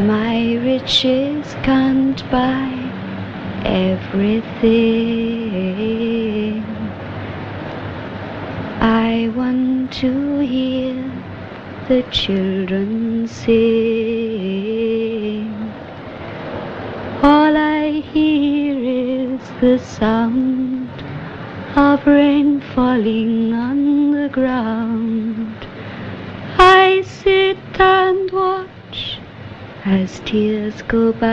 My riches can't buy everything. I want to hear the children sing. All I hear is the sound of rain falling on the ground. I sit and watch as tears go by.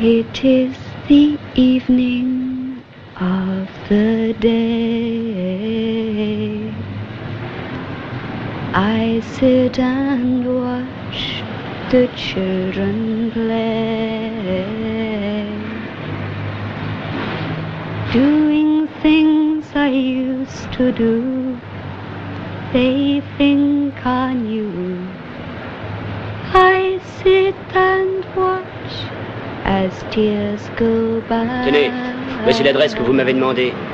It is the evening of the day. I sit and watch the children play, doing things I used to do. They think I knew. I sit and watch as tears go by. Tenez, voici l'adresse que vous m'avez demandée.